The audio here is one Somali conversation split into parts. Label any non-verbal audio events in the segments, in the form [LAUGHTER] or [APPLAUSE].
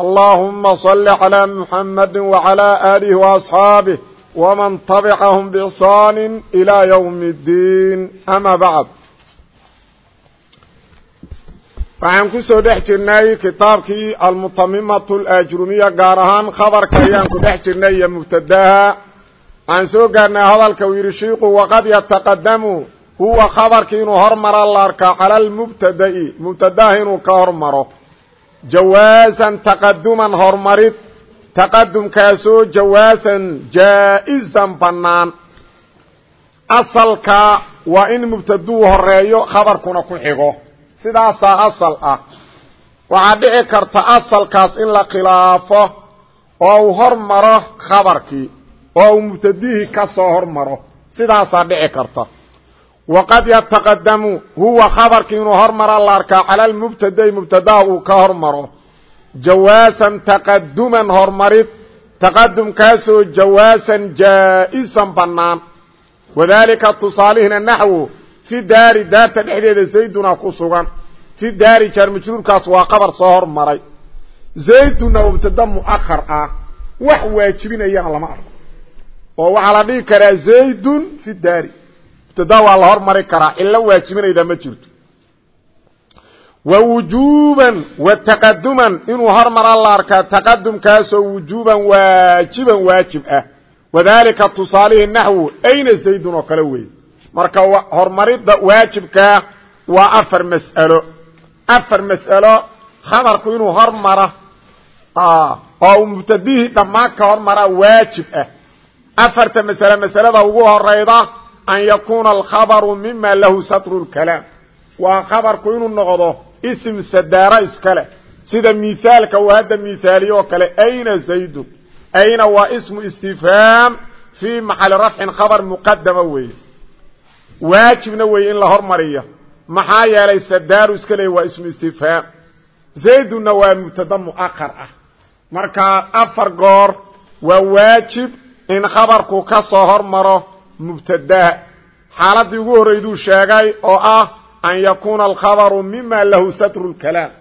اللهم صل على محمد وعلى آله وأصحابه ومن تبعهم بإحصان إلى يوم الدين أما بعد waxaan ku soo dhex jirnay kitaabkii almutamimatu alajrumiya gaar ahaan khabarka ayaan ku dhex jirnay iyo mubtadaha waxaan soo gaarnay hadalka uu yidhi shiiku waqad yataqadamu huwa khabarkii inuu hormara la arkaa cala almubtada'i mubtadaha inuu ka hormaro jawaasan taqaduman horumarid taqadumkaasoo jawaasan jaa-izan bannaan asalka waa in mubtaduu horeeyo khabarkuna ku xigo sidaasaa asal ah waxaa dhici karta asalkaas in la khilaafo oo uu hormaro khabarkii oo uu mubtadihii ka soo hormaro sidaasaa dhici karta waqad yataqadamu huwa khabarkii inuu hormara la arkaa cala almubtadai mubtadaha uu ka hormaro jawaasan taqaduman horumarid taqadumkaasoo jawaasan jaa-isan bannaan wadaalika tusaalihina naxwu fi daari daarta dhexdeeda zayduna ku sugan fi daari jaar majruurkaas waa qabar soo hormaray zayduna mubtada mu'ahar ah wax waajibinayana lama arko oo waxaa la dhihi karaa zaydun fi daari mubtada waa la hormari karaa cilo waajibinayda ma jirto. Wa wujuuban wa taqaduman inuu hormara la arkaa taqadumkaasoo wujuuban waajiban waajib ah. Wadaalika tusaalihii naxwu ayna zaydun oo kale weeye marka horumaridda waajibkaa waa afar mas'alo. Afar mas'alo khabarku inuu hormara oo mubtadihii dhammaan ka hormaraa waajib ah. Afarta masale masalada ugu horeyda an yakuuna alkhabaru mima lahu satru lkalaam waa khabarku inuu noqdo ism sadaaro iskale sida mihaalka uu hadda mihaaliyo oo kale ayna zaydun ayna waa ismu istifhaam fii maxali rafcin khabar muqadama weeye waajibna weeye in la hormariyo maxaa yeelay sadaaru iska leey waa ismu istifhaam zaydunna waa mubtada mu'ahar ah marka afar goor waa waajib in khabarku ka soo hormaro mubtadaha xaaladii ugu horreyduu sheegay oo ah an yakuuna alkhabaru mima lahu satru lkalaam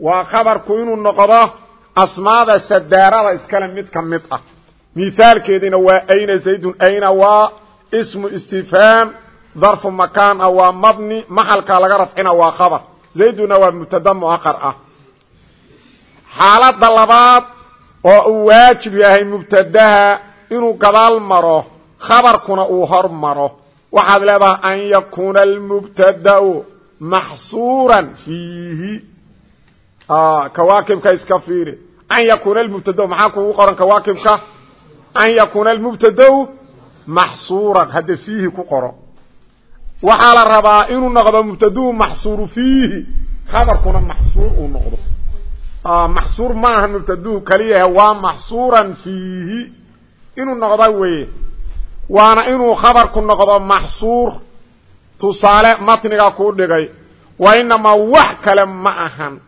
waa khabarku inuu noqdo asmaada sadaarada iskale mid ka mid ah. Mihaalkeediina waa ayna zaydun ayna waa ismu istifhaam darfu makaan ah waa mabni maxalka laga rafcina waa khabar. Zayduna waa mubtada mu'ahar ah. Xaaladda labaad oo uu waajib yahay mubtadaha inuu gadaal maro khabarkuna uu hor maro waxaad leedahay an yakuuna almubtadau maxsuuran fiihi. Kawaakibka iska fiiri. An yakuuna almubtadau maxaa kugu qoran kawaakibka? An yakuuna almubtadau maxsuuran hadda fiihi ku qoro. Waxaa la rabaa inuu noqdo mubtaduu maxsuuru fiihi. Khabarkuna maxsuur uu noqdo. Maxsuur maaha mubtaduu kaliyaha waa maxsuuran fiihi. Inuu noqda weye waana inuu khabarku noqdo maxsuur. Tusaale matniga kuu dhigay wa inamaa wax kale ma ahan.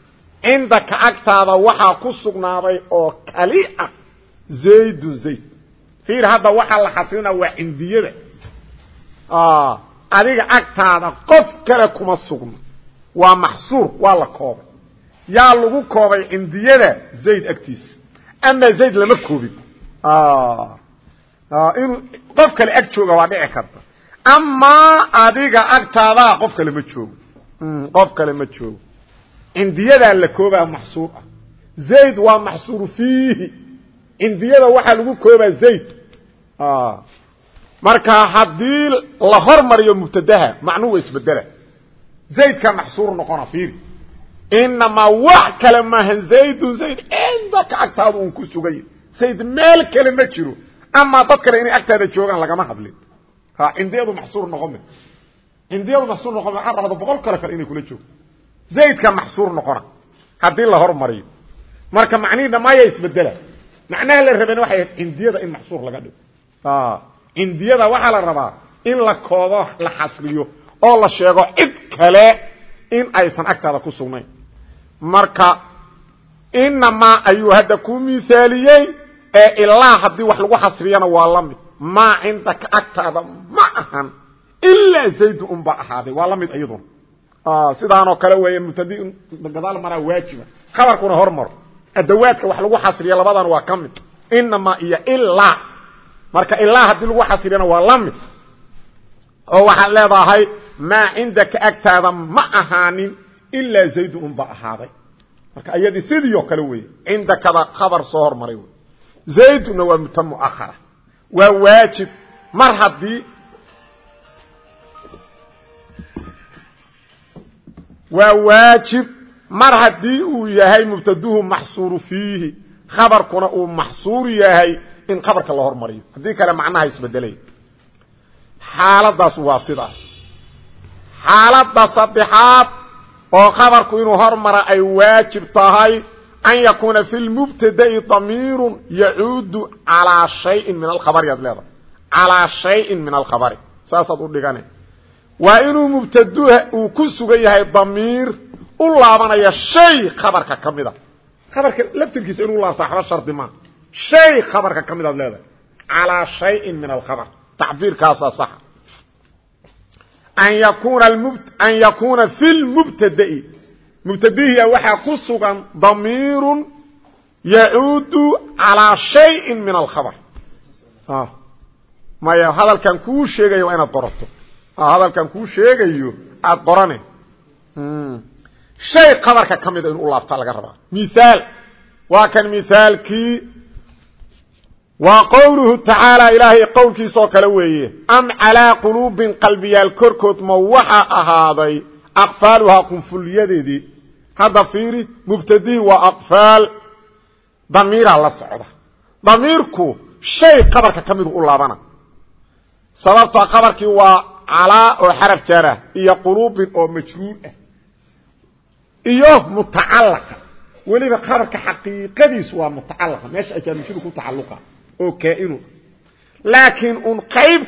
Cindaka agtaada waxaa ku sugnaaday oo kali ah zaydun zayd. Fiir hadda waxaa la xafrinaa waa cindiyada. Adiga agtaada qof kale kuma sugno. Waa maxsuur waa la koobay. Yaa lagu koobay cindiyada zayd agtiisa. Amaa zayd lama koobin inuu qof kale ag jooga waa dhici karta. Amaa adiga agtaadaa qof kale ma joogo. Qof kale ma joogo. Cindiyadaa la koobaa maxsuur ah zayd waa maxsuur fiihi. Cindiyada waxaa lagu koobaa zayd. Marka haddii la hormariyo mubtadaha macnuu wa isbedela zaydka maxsuur noqona fiiri. Inamaa wax kale maahan zaydun zayd cindaka agtaada un ku sugay. Zayd meel kale ma jiro amaa dad kale inay agtaada joogaan lagama hadlin. Ha cindiyadu maxsuur noqon ma. Cindiyadu maxsuur noqon ma. Waxaa rabda boqol kale kale inay kula joogto zaydka maxsuur noqona. Haddii la hormariyo. Marka macnihii dhammaaya isbedela macnaha la rabeen waxay ahayd cindiyada in maxsuur laga dhigo. Cindiyada waxaa la rabaa in la koobo la xasriyo oo la sheego cid kale in aysan agtaada ku sugnayn. Marka inamaa ayuu hadda ku mithaaliyey ee ilaa haddii wax lagu xasriyana waa la mid. Maa cindaka agtaada ma ahan. Ilaa zayd unba ahaaday. Waa la mid iyaduna sidaanoo kale weeye mubtadi gadaal maraa waajiba. Khabarkuna hormaro adawaadka wax lagu xasriya labadan waa ka mid. Inamaa iyo ilaa marka ilaa haddii lagu xasriyana waa la mid. Oo waxaad leedahay maa cindaka agtaada ma ahaanin. Ilaa zaydun unba ahaaday. Marka iyadii sidii oo kale weeye. Cindakada khabar soo hormaray zayduna waa muta muahara waa waajib. Mar haddii waa waajib mar haddii uu yahay mubtaduhu maxsuuru fiihi khabarkuna uu maxsuur yahay in khabarka la hormariyo. Haddii kale macnaha isbedelay xaaladaas waa sidaas. Xaaladda saddexaad oo khabarku inuu hormara ay waajib tahay an yakuuna fi lmubtada'i damiiru yacuudu calaa shayin min alkhabari aad leedahay calaa shayin min alkhabari saasaad u dhigane waa inuu mubtaduha uu ku sugan yahay damiir u laabanaya shay khabarka ka mida khabarka laftirkiisa inuu laabta waxba shardi maa shay khabarka ka midaad leedahay calaa shayin min alkhabar tacbiirkaasaa saxa an yakuna an yakuuna fi lmubtada'i mubtadihiya waxaa ku sugan damiiru yacuudu calaa shayin min alkhabar. Maya hadalkan kuu sheegaya waa inaad qorato. Hadalkan kuu sheegayo aada qorane. Shay qabarka ka mida inu u laabtaa laga rabaa. Mihaal waa kan mihaalkii waa qowluhu tacaala ilaahay qowlkiisa oo kale weeye. Am calaa quluubin qalbiyaal korkood ma waxa ahaaday aqfaaluhaa qunfulyadeedii hadda fiiri mubtadihi waa aqfaal damiiraa la socda damiirku shay qabarka ka midu u laabana sababta qabarkii waa calaa oo xaraf jaarah iyo quluubin oo majruur ah iyo mutacalaqa weliba qabarka xaqiiqadiisu waa mutacalaqa meesha ajaamishadu ku tacaluqa oo kaainu laakiin un qayb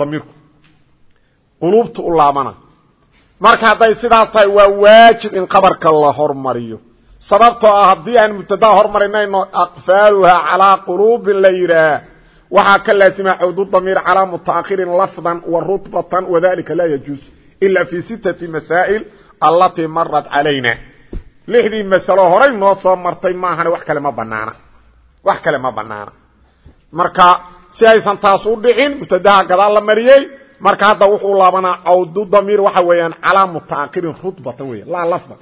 damiirku quluubta u laabana marka hadday sidaas tahay waa waajib in qabarka la hormariyo. Sababtoo ah haddii aan mubtadaa hormarinayno aqfaaluhaa calaa quluubin la yidhaah. Waxaa ka laasima cawdu damiir calaa mutaakhirin lafdan wa rutbatan wadalika laa yajuuz ila fi sitati masaa'il allatii marat calayna. Lixdii masalo horay noo soo martay maahane wax kale ma banaana wax kale ma banaana marka si aysan taas u dhicin mubtadaha gadaal la mariyey marka hadda wuxuu laabanaa cawdu damiir waxa weeyaan calaa mutaakhirin rutbatan wey laa lafda.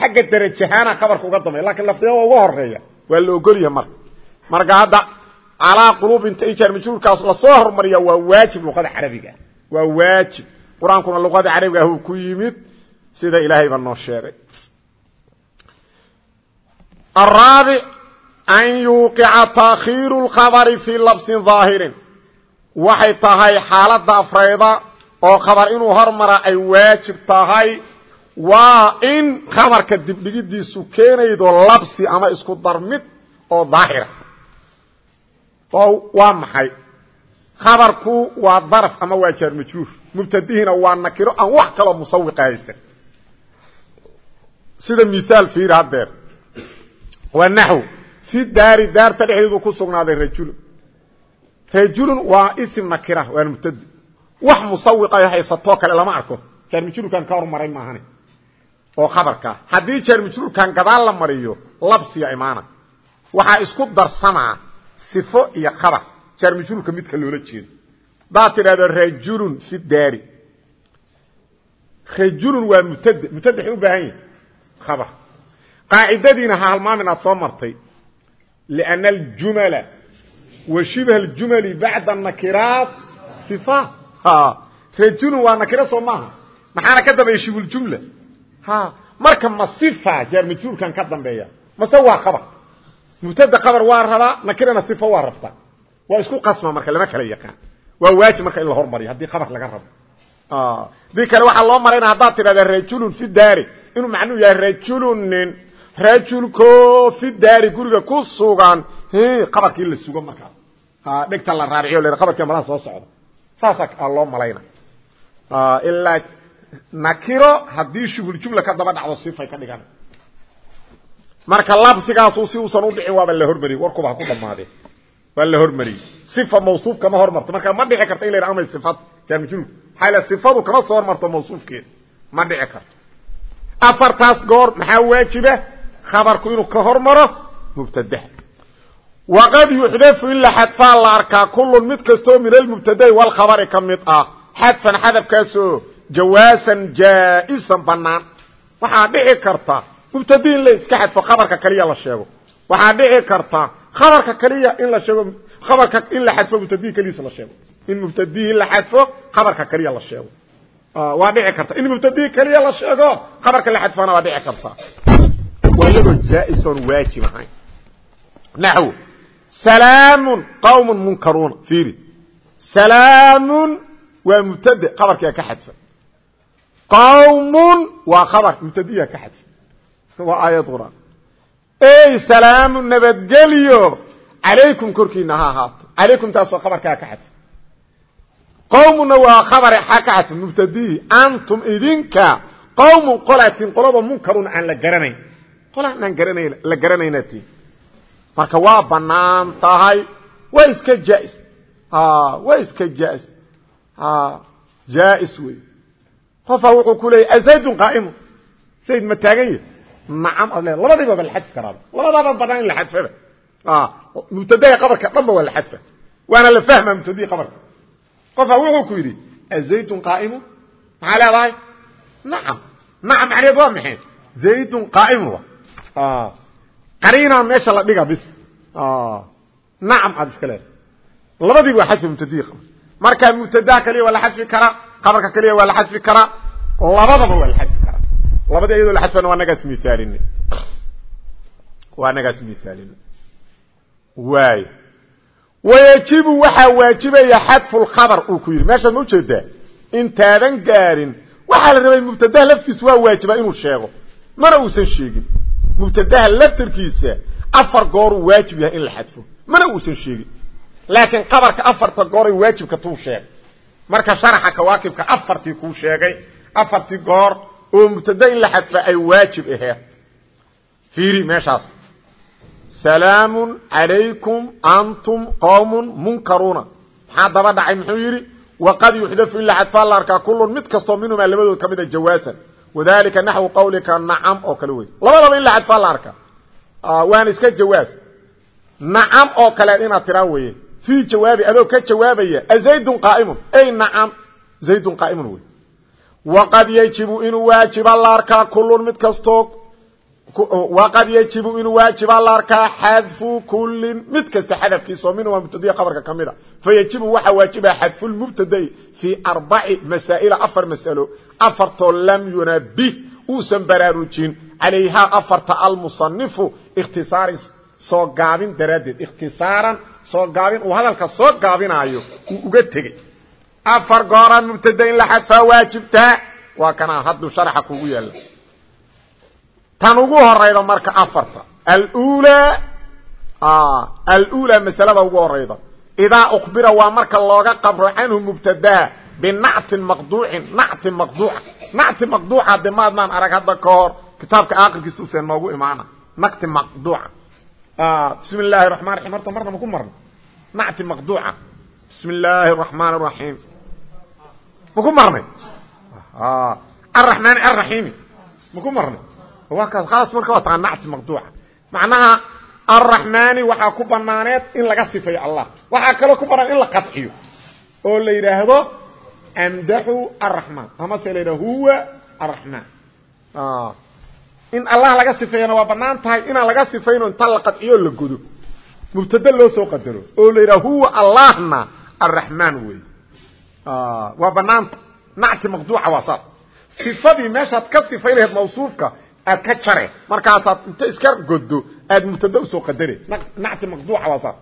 Xagga derajahaana khabarka uga dambeya laakiin lafdiga waa uga horreeya waa la ogolyaha marka. Marka hadda calaa quluubinta ijaar majruurkaas la soo hormariya waa waajib luqada carabiga. Waa waajib. Qur'aankuna luqada carabiga ahuu ku yimid sida ilaahay ba noo sheegay. Araabic an yuuqica taakhiiru lkhabari fii labsin daahirin waxay tahay xaaladda afrayda oo khabar inuu hormara ay waajib tahay. Waa in khabarka dibdhigidiisu keenaydo labsi ama isku darmid oo daahira. Waa maxay? Khabarku waa daraf ama waa jaar majruur? Mubtadihina waa nakiro aan wax kaloo musawiqa haysan. Sida miaal fiir hadeer waa naxw. Fi daari daarta dhexdeedu ku sugnaaday rajulun rajulun waa isim nakira waa mubtadi. Wax musawiqa haysatoo kale lama arko. Jaar majruurkan ka hormaray maahane oo khabarkaa haddii jaar majruurkan gadaal la mariyo labsiya imaana waxaa isku darsamaa sifo iyo khabar. Jaar majruurka midka loola jeedo. Hadaad tidhahdo rajulun fi daari. Rajulun waa mubtade mubtade u baahan yahi khabar. Qaacidadiina ha halmaamin aad soo martay. Lianna aljumala wa shibha aljumali bacda nakiraat sifaat rajulun waa nakiro soo maaha. Maxaana ka dambeeya shibhuljumla marka ma sifa jaar majruurkan ka dambeeya. Mase waa khabar. Mubtada khabar waa rabaa nakirana sifa waa rabtaa waa isku qasma marka lama kala yaqaan. Waa waajib marka in la hormariyo haddii khabar laga rabo. Dii kale waxaa loo marayna haddaad tidhahda rajulun fi daari. Inuu macnuu yahay rajulun nin. Rajulko fi daari guriga ku sugan khabarkii la sugo markaas dhegta la raariciyo la qabarka malaha soo socda saasaa loo malayna. Ilaa nakiro haddii shubul jumla ka daba dhacdo sifay ka dhigan marka labsigaasu si uusan udhicin waaba la hormariyey warkuba ha ku dhamaadee waa la hormariyey sifa mawsuuf kama hormarto. Marka ma dhici karta in la amay sifad jaamijulug maxaa la sifadu kama soo hormarto mawsuufkeeda ma dhici karto. Afartaas goor maxaa waajiba? Khabarku inuu ka hormaro mubtadaha waqad yuxdafu in la xadfaa la arkaa kullun mid kastoo min almubtadai walkhabari ka mid ah xadfan xadafkaasoo jawaasan jaa-isan banaan waxaa dhici karta mubtadi in la iska xadfo khabarka kaliya la sheego waxaa dhici karta khabarka kaliya in la sheego khabarka in la xadfo mubtadihi keliisa la sheego in mubtadihi la xadfo khabarka kaliya la sheego waa dhici karta in mubtadihi kaliya la sheego khabarka la xadfana waa dhici karta waa iyadoo jaa-isoon waajib ahayn naxw salaamun qawmun munkaruuna fiiri. Salaamun waa mubtade khabarkiia ka xadfa qawmun waa khabar mubtadiya ka xadfa waa aayad quraan. Ey salaamun nabadgelyo calaykum korkiina ha ahaato. Calaykum taasoo khabarkaa ka xadfa qawmuna waa khabare xa ka xadfa mubtadihi antum idinka qawmun qolatin qolada munkaruuna aan la garanayn. Qolaan aan garanayn la garanaynatiin marka waa bannaan tahay. Waa iska jaa-is waa iska jaa-is jaa-is wey. Qofa wuxuu ku leeyay azaydun qaa'imu. Zayd ma taagan yahi nacam ad le labadiiba ba la xadfi karaaba labadaaba banaan in la xadfaba mubtadaha qabarka dhanba waa la xadfa. Waana la fahma mubtadihii qabarka. Qofa wuxuu ku yidhi azaydun qaa'imu. Maxaa leedahay? Nacam. Nacam macneed waa maxay? Zaydun qaa'imu qariinaa meesha la dhiga bis. Nacam aad iska leedahay. Labadiiba waa xadfi mubtadihi qabar marka mubtadaha kaliya waa la xadfi karaa qabarka kaliya waa la xadfi karaa labadaba waa la xadfi karaa labadii iyadoo la xadfana waa nagaas miaalin waa nagaas miaalin waay. Wayajibu waxaa waajibaya xadfu lkhabar uu ku yidhi meeshaad ma u jeedaa intaadan gaarin. Waxaa la rabay mubtadaha laftiisa waa waajibaa inuu mubtadaha laftarkiisa afar gooruu waajib yahay in la xadfo. Mana uusan sheegin. Laakiin qabarka afarta gooray waajibka tuu sheegay. Marka sharaxa kawaakibka afartii kuu sheegay afartii goor oo mubtada in la xadfa ay waajib aheed fiiri meeshaas. Salaamun calaykum antum qowmun munkaruuna. Maxaa daba dhacay? Muxuu yidhi waqad yuxdafu in la xadfaa la arkaa kullun. Mid kastoo minhumaa labadood ka mida jawaasan wadalika naxwu qawlika nacam oo kale wey labadaba in la xadfaa la arkaa. Waana iska jawaas. Nacam oo kale inaad tiraa weye fii jawaabi adoo ka jawaabaya azaydun qaaimun. Ey nacam zaydun qaaimun wey waqad yajibu inuu waajiba la arkaa kullun mid kastoo waqad yajibu inuu waajiba la arkaa xadfu kullin. Mid kasta xadafkiisaoo minhuma mubtadiya qabarka ka mid a. Fayajibu waxaa waajiba xadfulmubtadai fii arbaci masaa'ila afar mas'alo afartoo lam yunabih uusan baraarujin. Calayhaa afarta almusanifu ikhtisaarin soo gaabin daraaddeed ikhtisaaran soo gaabin uu hadalka soo gaabinaayo uu uga tegey. Afar goora mubtada in la xadfaa waajibtaa waa kanaa hadduu sharaxa kugu yaalla tan ugu horayda marka afarta alulaa alulaa masalada ugu horayda idaa ukbira waa marka looga qabro canhu mubtadaa binactin maqduucin nacti maqduuca nacti maqduuca de maadnaan arag hadda ka hor kitaabka aakirkiisa useen noogu imaana nacti maqduuca bismi illaahi raxman raxiim horta marna maku marna nacti maqduuca bismi illaahi araxmaan araxiim maku marnay araxmaani araxiimi maku marnay waa kaas khalaas marka waa taqa nacti maqduuca macnaha arraxmaani waxaa ku banaaneed in laga sifeeyo allah waxaa kaloo ku banaan in la qadxiyo oo la yidhaahdo amdaxu araxmaan amase la yidhahdo huwa araxmaan in allah laga sifeeyana waa bannaan tahay inaan laga sifayno inta la qadciyo la godo mubtade loo soo qadaro oo la yidhaha huwa allahna arraxmaan wey. Waa banaanta nacti maqduuca waa saas. Sifadii meeshaad ka sifay laheed mawsuufka aad ka jare. Markaasaad inta iska goddo aad mubtade u soo qadare. Nacti maqduuca waa saas.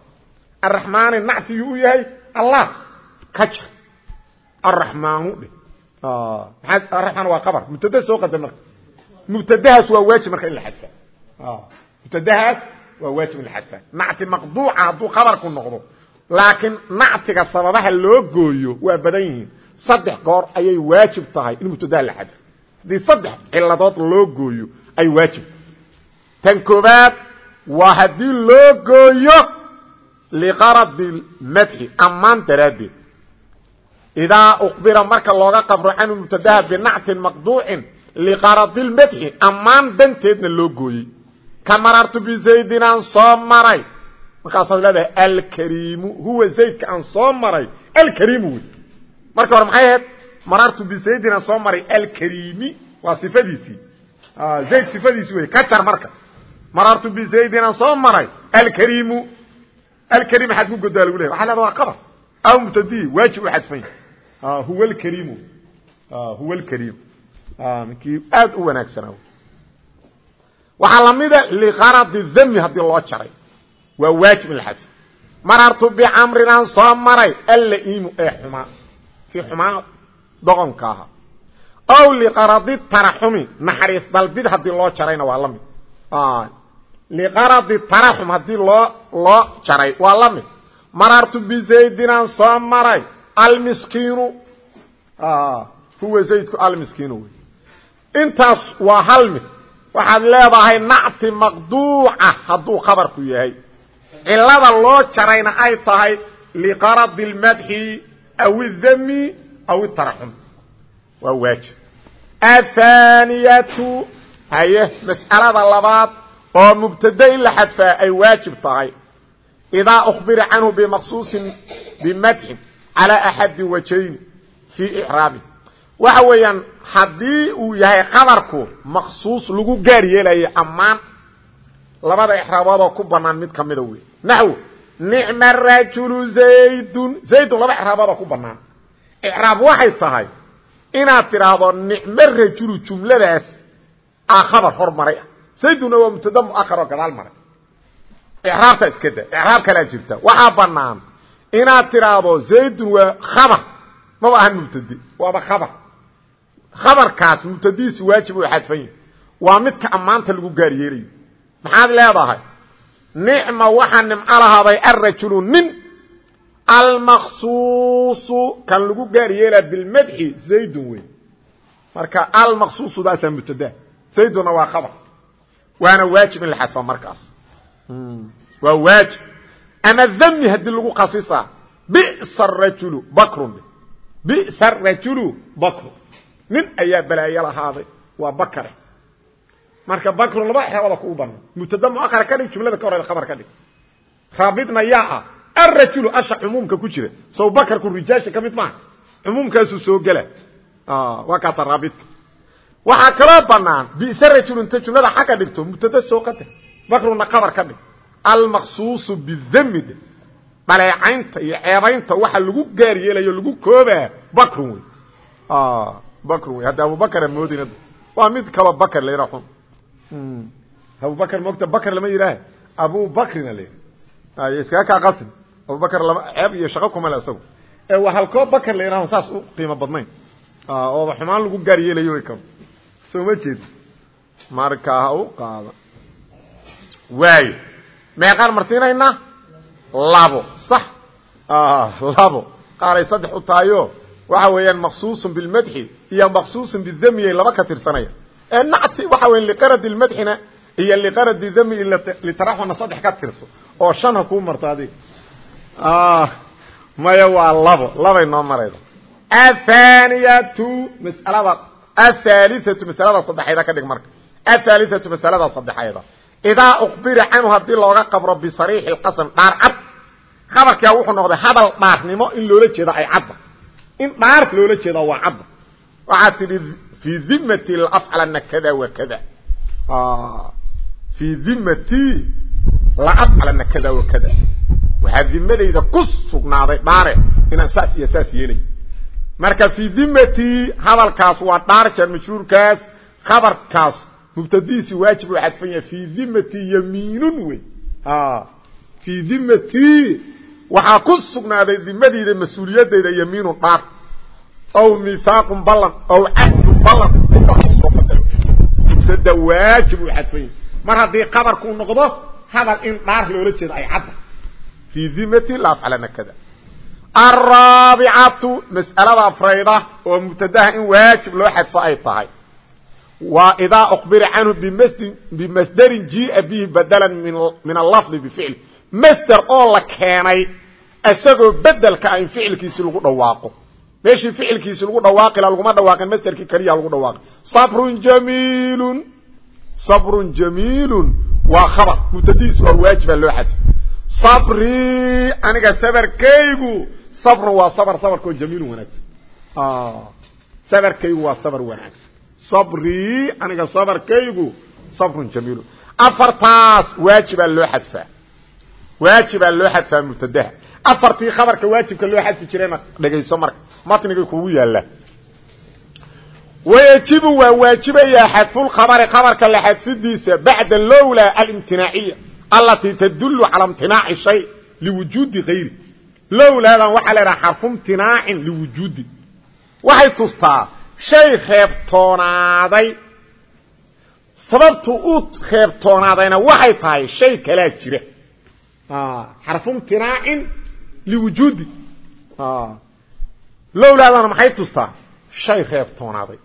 Arraxmaani nactigii u yahay allah ka jar arraxmaanu dhe maaa arraxmaan waa qabar. Mubtade soo qadar marka. Mubtadahaas waa waajib marka in la xadfa mubtadahaas waa waajib in la xadfa nacti maqduuca hadduu khabarku noqdo. Laakiin nactiga sababaha loo gooyo waa badan yihiin. Saddex goor ayay waajib tahay in mubtadaa la xadfo haddii saddex ciladood loo gooyo ay waajib. Tan koobaad waa haddii loo gooyo liqaradi madxi ammaan daraaddeed idaa uqbira marka looga qabro canhu mubtadaha binactin maqduucin liqaradi lmadxi ammaan danteedna loo gooyey ka marartu bizaydin aan soo maray markaasaad leedahay alkariimu huwa zaydka aan soo maray alkariimu wey marka hore maxay ahayd marartu bizaydin aan soo maray alkariimi waa sifadiisii zayd sifadiisi wey ka jar marka marartu bizaydin aan soo maray alkariimu alkariim xaad ku godaa lagu lehay waxa leeda waa qabar aw mubtadii waajib u xadfanya huwa alkariimu huwa alkariim ninkii aad u wanaagsanaa waxaa lamida liqaradi dami haddii loo jaray. Waa waajib in la xadfo marartu bicamrin aan soo maray allaimu ee xumaa. Kii xumaa doqonka ahaa ow liqaradi taraxumi naxariis dalbid haddii loo jarayna waa la mid. Liqaradi taraxum haddii loo loo jaray waa la mid. Marartu bizaydin aan soo maray almiskiinu. Ah, huwa zaydku almiskiinu wy intaas waa hal mid waxaad leedahay nacti maqduuca hadduu khabarku yahay. Cilada loo jarayna ay tahay liqaradi اlmadxi aw اdami aw اtaraxum waa waajib. Athaniyatu haye mas'alada labaad oo mubtada la xadfaa ay waajib tahay. Idaa khbira canhu bimaqsuusin bimadxin calى axadi wajayn fii icraabi waxa weeyaan haddii uu yahay qadarku maqsuus lagu gaar yeelayo ammaan labada ixraaboodoo ku banaan mid ka mida wey naxw nicma rajulu zaydun zaydun laba icraaboodoo ku banaan icraab waxay tahay inaad tidhaahdo nicmo rajulu jumladaas aa khabar hormaray ah zaydunna waa mubtada muahar oo gadaal maray. Icraabtaa inaad tidhaahdo zaydun waa khabar. Maba ahan mubtade waaba khabar. Khabarkaas mubtadihiisi waajib u xadfan yahi waa midka ammaanta lagu gaar yeelayo maxaad leedahay? Nicma waxaa nimco lahaaday arajulu nin almaqsuusu kan lagu gaar yeelaa bilmadxi zaydun wey marka almaqsuusudaasaa mubtada. Zayduna waa khabar. Waana waajib in la xadfa markaas. Waa waajib ama dami haddii lagu khasisaa bisa rajulu bakrun bisa rajulu bakru nin ayaa balaayo lahaaday waa bakare marka bakrun laba xeebada ku banaan mubtada muakara ka dhig jumlada ka horeyda khabar ka dhig raabidna yaa ah arajulu asha cumuumka ku jira sow bakarku rijaasha ka mid maaha cumuumkaasuu soo gela waa kaasa raabidka waxaa kaloo banaan bisa rajulu inta jumlada xagga dhigto mubtada soo qadar bakruna khabar ka dhig almaqsuusu bidami de dhaleecaynta iyo ceebaynta waxa lagu gaar yeelayo lagu koobaa bakrun wey bakrun wey hadda abubakara moodin waa mid kaloo bakr la yidhaha xun abubakr moogta bakr lama yidhaah abubakrina la yidhah iskaga kaa qasin abubakr lama ceeb iyo shaqo kuma le isagu ee waa halkoo bakr la yidhaho saas u qiimo badnayn. Ooba xumaan lagu gaar yeelayo way karo soo ma jeed. Marka ha u qaada. Waayo meeqaan marsiinaynaa labo. Sax. Labo. Qaaray saddex u tahayo waxa weeyaan maqsuusun bilmadxi iyo maqsuusun bidamiyay laba ka tirsanaya ee nacti waxa weya liqaradi lmadxina iyo liqaradi dami litaraxuna saddex ka tirso. Oo shan ha kuu marto adiga. Maya waa labo. Labay noo marayda athaniyatu masalada athaalithatu masalada saddexayda ka dhig marka. Athaalithatu masalada idaa ukbira canhu haddii looga qabro bisariixi lqasam dhaar cad khabarkaa wuxuu noqday hadal dhaarnimo in loola jeeda ay cadda. In dhaar loola jeeda waa cadda. Waxaad tidhi fii dimati laafcalana kada wa kada. Fii dimati laafcalana kada wa kada. Waxaa dimadayda ku sugnaaday dhaare inaan saas iyo saas yeelay. Marka fii dimati hadalkaas waa dhaar jar mashhuurkaas khabarkaas mubtadihiisi waajib u xadfan yahay fii dimati yamiinun wey fii dimati waxaa ku sugnaaday dimadayda mas'uuliyadayda yamiinun dhaar aw mihaaqun ballan aw cahdun ballan mubtada waajib u xadfan yahay mar haddii qabarku noqdo hadal in dhaar loola jeedo ay cadda fii dimati la afcalana kada araabicatu mas'alada afrayda oo mubtadaha in waajib loo xadfo ay tahay waa idaa uqbira canhu bimasderin jiia bihi badalan min allafdi bificl masder oo la keenay isagoo bedelka ah in ficilkiisi lagu dhawaaqo. Meeshii ficilkiisi lagu dhawaaqila laguma dhawaaqin masderkii keliya lagu dhawaaqi. Sabrun jamiilun sabrun jamiilun waa khabar. Mubtadihiis waa waajiba loo xadfo sabrii aniga sabarkaygu sabrun waa sabr sabarkoo jamiilun wanaagsan. Sabarkaygu waa sabr wanaagsan sabrii aniga sabarkaygu sabrun jamiilun afartaas waajibaa loo xadfaa. Waajibaa loo xadfaa mubtadaha. Afartii khabarka waajibka loo xadfi jirayna dhegayso marka. Matniga kugu yaalla wayajibu waa waajibayaa xadfulkhabari khabarka la xadfidiisa bacda lowla alimtinaaciya alatii tadulu cala imtinaaci shay liwujuudi kayri lowlaadan waxaa la idhaha xarfu imtinaacin liwujuudi. Waxay tustaa shay reebtoonaaday sababtu u reebtoonaadayna waxay tahay shay kalaa jira. Xarfu imtinaacin liwujuudi lowlaadana maxay tustaa shay reebtoonaaday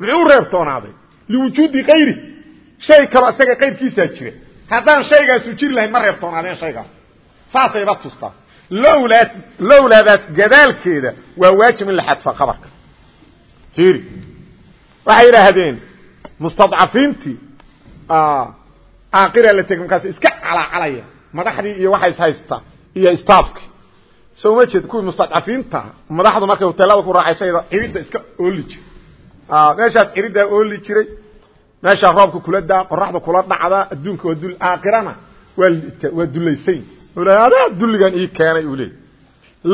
muxuu reebtoonaaday liwujuudi kayri shay kaloo isaga kayrkiisaa jira. Haddaan shaygaasu jiri lahayn ma reebtoonaadeen shaygaas. Saasayba tustaa lowlaas lowlaadaas gadaalkeeda waa waajib in la xadfa khabarka fiiri waxay yidhaahdeen mustadcafiintii aakiraa la tegay markaas iska calacalaya madaxdii iyo waxay ishaystaa iyo staafkii. Soo ma jeed kuwii mustadcafiinta madaxdu markay hoteelada ku raaxaysayda ciridda iska ooli jiray. Meeshaas ciriddaa ooli jiray. Meeshaa roobka kula daa qoraxda kula dhacda adduunka waa dul aakhirana waa waa dulaysayn adaa dulligan ii keenay uu leey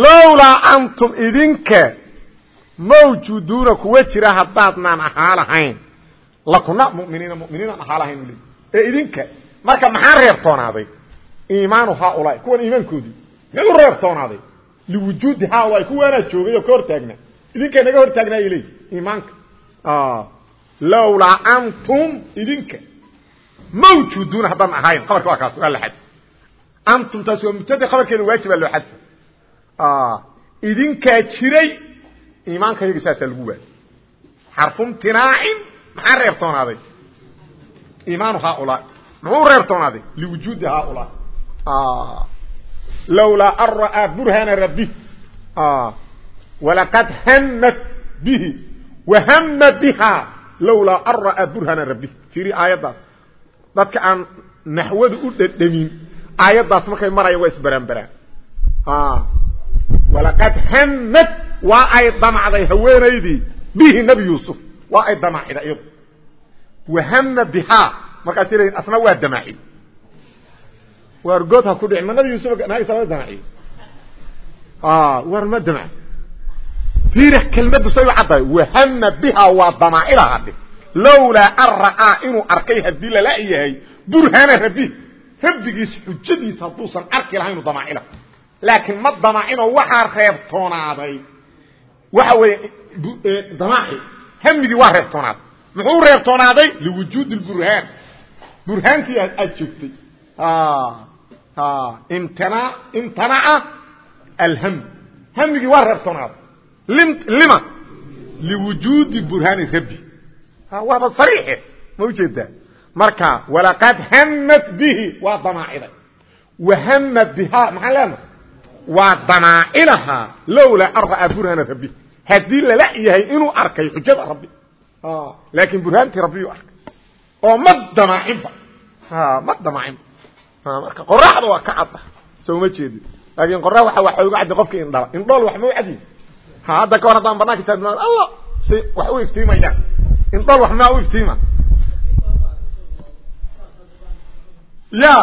lowlaa antum idinka mawjuuduuna kuwa jira haddaadnaan ahaa lahayn lakuna muminiina muminiinaan ahaa lahayn u leey ee idinka marka maxaa reebtoonaaday iimaanu haaulaai kuwan iimaankoodii. Maxay u reebtoonaaday liwujuudi haaulaai kuwaanaa joogay oo ka hortaagna. Idinkaa naga hortaagnaa ay leey iimaanka. Lowlaa antum idinka. Mawjuuduuna haddaan ahayn qabarka waa kaas waa la xadfa antum taas waa mubtada qabarkeeda waajiba loo xadfa idinkaa jiray iimaanka yaga saasaa lagu waayay xarfu imtinaacin maxaa reebtoonaaday iimaanu haaulaa muxuu reebtoonaaday liwujuudi haaulaa lowlaa an ra'aa burhana rabbi. Walaqad hamat bihi. Wahama biha. Lowlaa an ra'aa burhana rabbi. Fiiri aayaddaas. Dadka aan naxwadu u dhadhamin aayaddaas markay marayaan waa isbaraanbaraan walaqad hamad waa ay damacday haweenaydii bihi nebi yuusuf. Waa ay damacida iyadu. Wahama bihaa markaas leeyiin asna waa damaaciy waar good ha ku dhicin ma nabi yuusuf naagisa ma damaciy war ma damac fiiri kelmaddu say u caddahay wahama bihaa waa damaacilaha dhig lowlaa an ra'aa inuu arkay haddii lala yahay burhana rabbi. Rabbigiis xujadiisa hadduusan arki lahayn damaacila laakiin ma damaacinoo waxaa reebtoonaaday waxa weeye damaaci hamigii waa reebtoonaaday muxuu reebtoonaaday liwujuudi burhaan. Burhaantii aad joogtay. Imtina imtanaca alham hamigii waa reebtoonaaday lima. Liwujuudi burhaani rabbi. Waaba sariixe ma u jeedaa marka walaqad hamat bihi waa damaaciday. Wahama bihaa maxaan leenahay waa damaacilahaa lowlaa an ra'aa burhana rabbi. Haddii lala yahay inuu arkay xujada rabbi. Laakiin burhaantii rabbiyuu arkay. Oo ma damaacinba ma damaacinba marka qoraxda waa ka cadda. Soo ma jeedi. Laakiin qorax waa waa uga caddi qofkii indhala. Indhool wax ma u cadiy hadda ka hor haddaan banaanka taagno alla si wax u iftiimayaan indhool wax maa u iftiima. Ya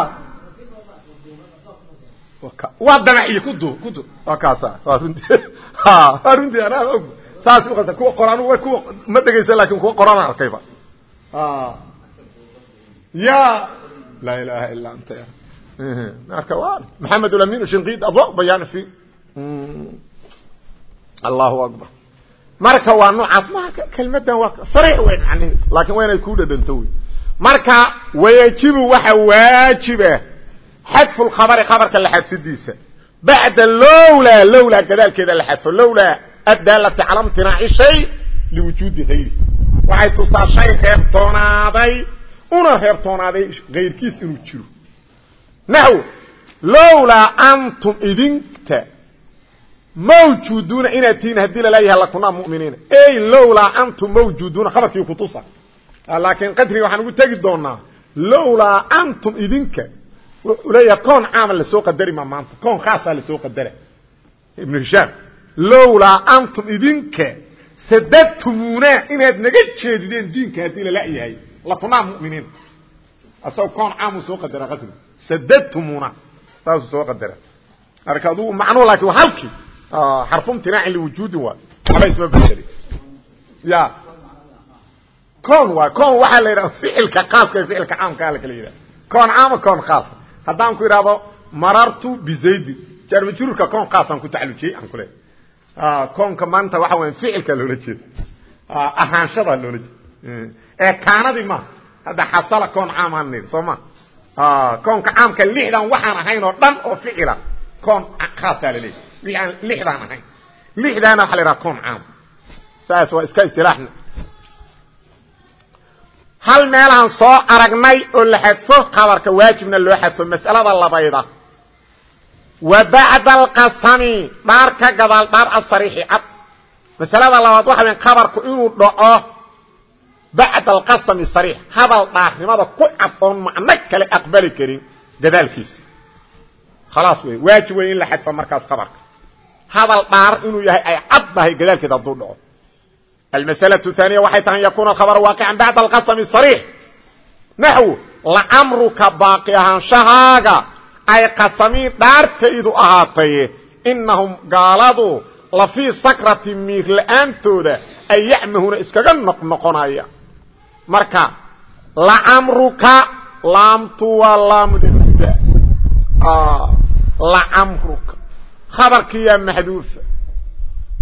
waa damaciye kudu kudu waa kaasa waa runti [LAUGHS] waa runtii anaa og saas uqasa kuwa qoran kuwa ma dhegaysan laakiin kuwa qoranaan arkayba. Ya. Laa ilaha ila anta. Ya marka waa maxamed ulamin shinqid adwa bayaan fi allahu akbar. Marka waa noocaas ma kelmadan waa sariix weyn yani laakin waa inay ku dhadhanto wey marka wayajibu waxa waajiba xadfu lkhabari khabarka la xadfidiisa bacda lowlaa lowlaa gadaalkeeda la xadfo. Lowlaa addaalati cala imtinaaci shay liwujuudi hayri waxay tustaa shay reebtoonaaday una reebtoonaaday kayrkiis inuu jiro. Naxw lowlaa antum idinka mawjuuduuna inaad tihiin haddii la leeyahay lakunaa muminiina. Ey lowlaa antum mawjuuduuna khabarkii kutusa laakiin qadriga waxaan ugu tegi doonaa lowlaa antum idinka wuxuu leeyahay koon caama la soo qadari ma maanta. Koon khaasaa la soo qadara ibnu hishaam lowlaa antum idinka sadadtumuuna inaad naga jeedideen diinka haddii lala-yahay lakunaa muminiina asagoo koon caamuu soo qadara qadriga sadadtumuuna saasuu soo qadara marka aduu macnuhu laakin waa halkii xarfu imtinaacin liwujuudin waay waxba isma bedeli. Ya. Con waay con waxaa la yidhaha ficilka khaaska iyo ficilka caamkaa la kala yidhaha con caama con khaasa haddaan ku idhaahdo marartu bizaydin jaarmajruurka con khaasaan ku tacalujiyey aan ku leehay conka maanta waxa weya ficilka loola jeeda ahaanshadaa loola jeeda ee kaanadii maaha hadda xasala con caamaan nidhi soo ma? Conka caamka lixdan waxaan ahayn oo dhan oo ficila con khaasaa laleeyahy wixii aan lixdaan ahayn. Lixdaana waxa la yidhaha con caam. Saas waa iska istilaaxna hal meelaan soo aragnay oo la xadfo khabarka waajibna loo xadfo mas'alada labayda. Wa bacda alqasami dhaar ka gadaal dhaar asariixi cad. Masalada labaad waxa weya khabarku inuu dhaco bacda alqasami sariix hadal dhaarnimada ku cad oon macno kale aqbali karin gadaalkiisa khalaas wey waajib wey in la xadfo markaas khabarka. Hadal dhaar inuu yahay ay cad dahay gadaalkeeda hadduu dhaco المسألة الثانية waxay tahay an yakuna الkhabر waaقعا baعd الqasم صريح naxو lacamruka baaqi ahaanshahaaga ay qasamiin dhaartaydu ahaatay inahum gaaladu lafii sakrati miir la-aantooda ay yacmahuna iskaga noqnoqonaya marka lacamruka laamtu waa laamda lacamruka khabarkiyaa maxduufa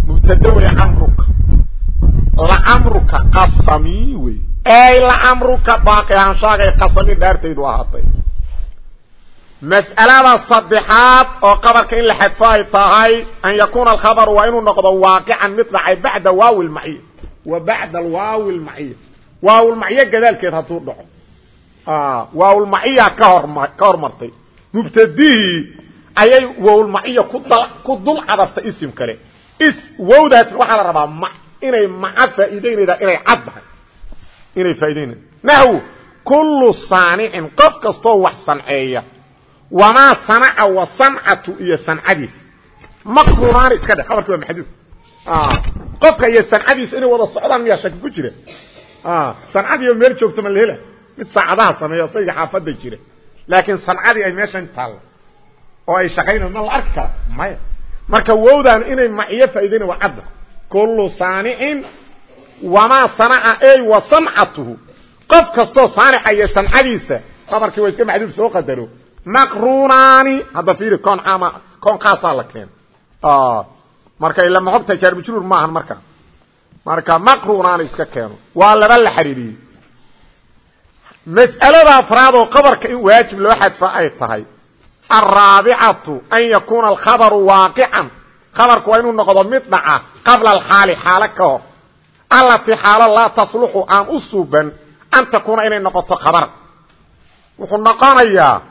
mubtada wey camruka lacamruka qasami wey ey lacamruka baaqi ahaanshaagay qasami dhaartaydu ahaatay mas'alada saddexaad oo qabarka in la xadfo ay tahay an yakuuna alkhabaru waa inuu noqdo waaqican mid dhacay bacda waawi lmaciya wa bacda alwaawi lmaciya waawlmaciya gadaalkeed hadduu dhaco. Waawlmaciya ka horma ka hormartay mubtadihii ayay waawlmaciya ku dul cadartay isim kale. Is wowdaasna waxaa la rabaa ma inay maca faa'iideynaydaa inay cad tahay. Inay faa'ideynayda naxw kullu saanicin qof kastoo wax sanceeya wamaa sanaca wa sancatu iyo sancadiis maqrunaani iska dhe khabarki waa maxduud. Qofka iyo sancadiisa inay wada socdaan miyaa shaki ku jira? Sancadiioo meel joogto ma la hela. Mid saacadaha sameeyo sayga xaafada jira. Laakiin sancadii ay meeshan taallo oo ay shaqaynayo ma la arki kara? Maya. Marka wowdan inay maciyo faa'ideynay waa cadda kullu saanicin wamaa sanaca ey wa sancatuhu qof kastoo saanica iyo sancadiisa khabarkii waa iska maxduud soo qadaro maqrunaani hadda fiiri koon caama koon khaasaa la keena marka ila maxogta jaar majruur maahan marka. Marka maqrunaani iska keeno. Waa laba la xiriiriyey mas'alada afraad oo qabarka in waajib loo xadfa ay tahay. Alraabicatu an yakuuna alkhabaru waaqican khabarku waa inuu noqdo mid dhaca qabla alxaali xaalo ka hor. Allatii xaalo laa tasluxu aan u suuban an takuuna inay noqoto khabar. Wuxuu noqonayaa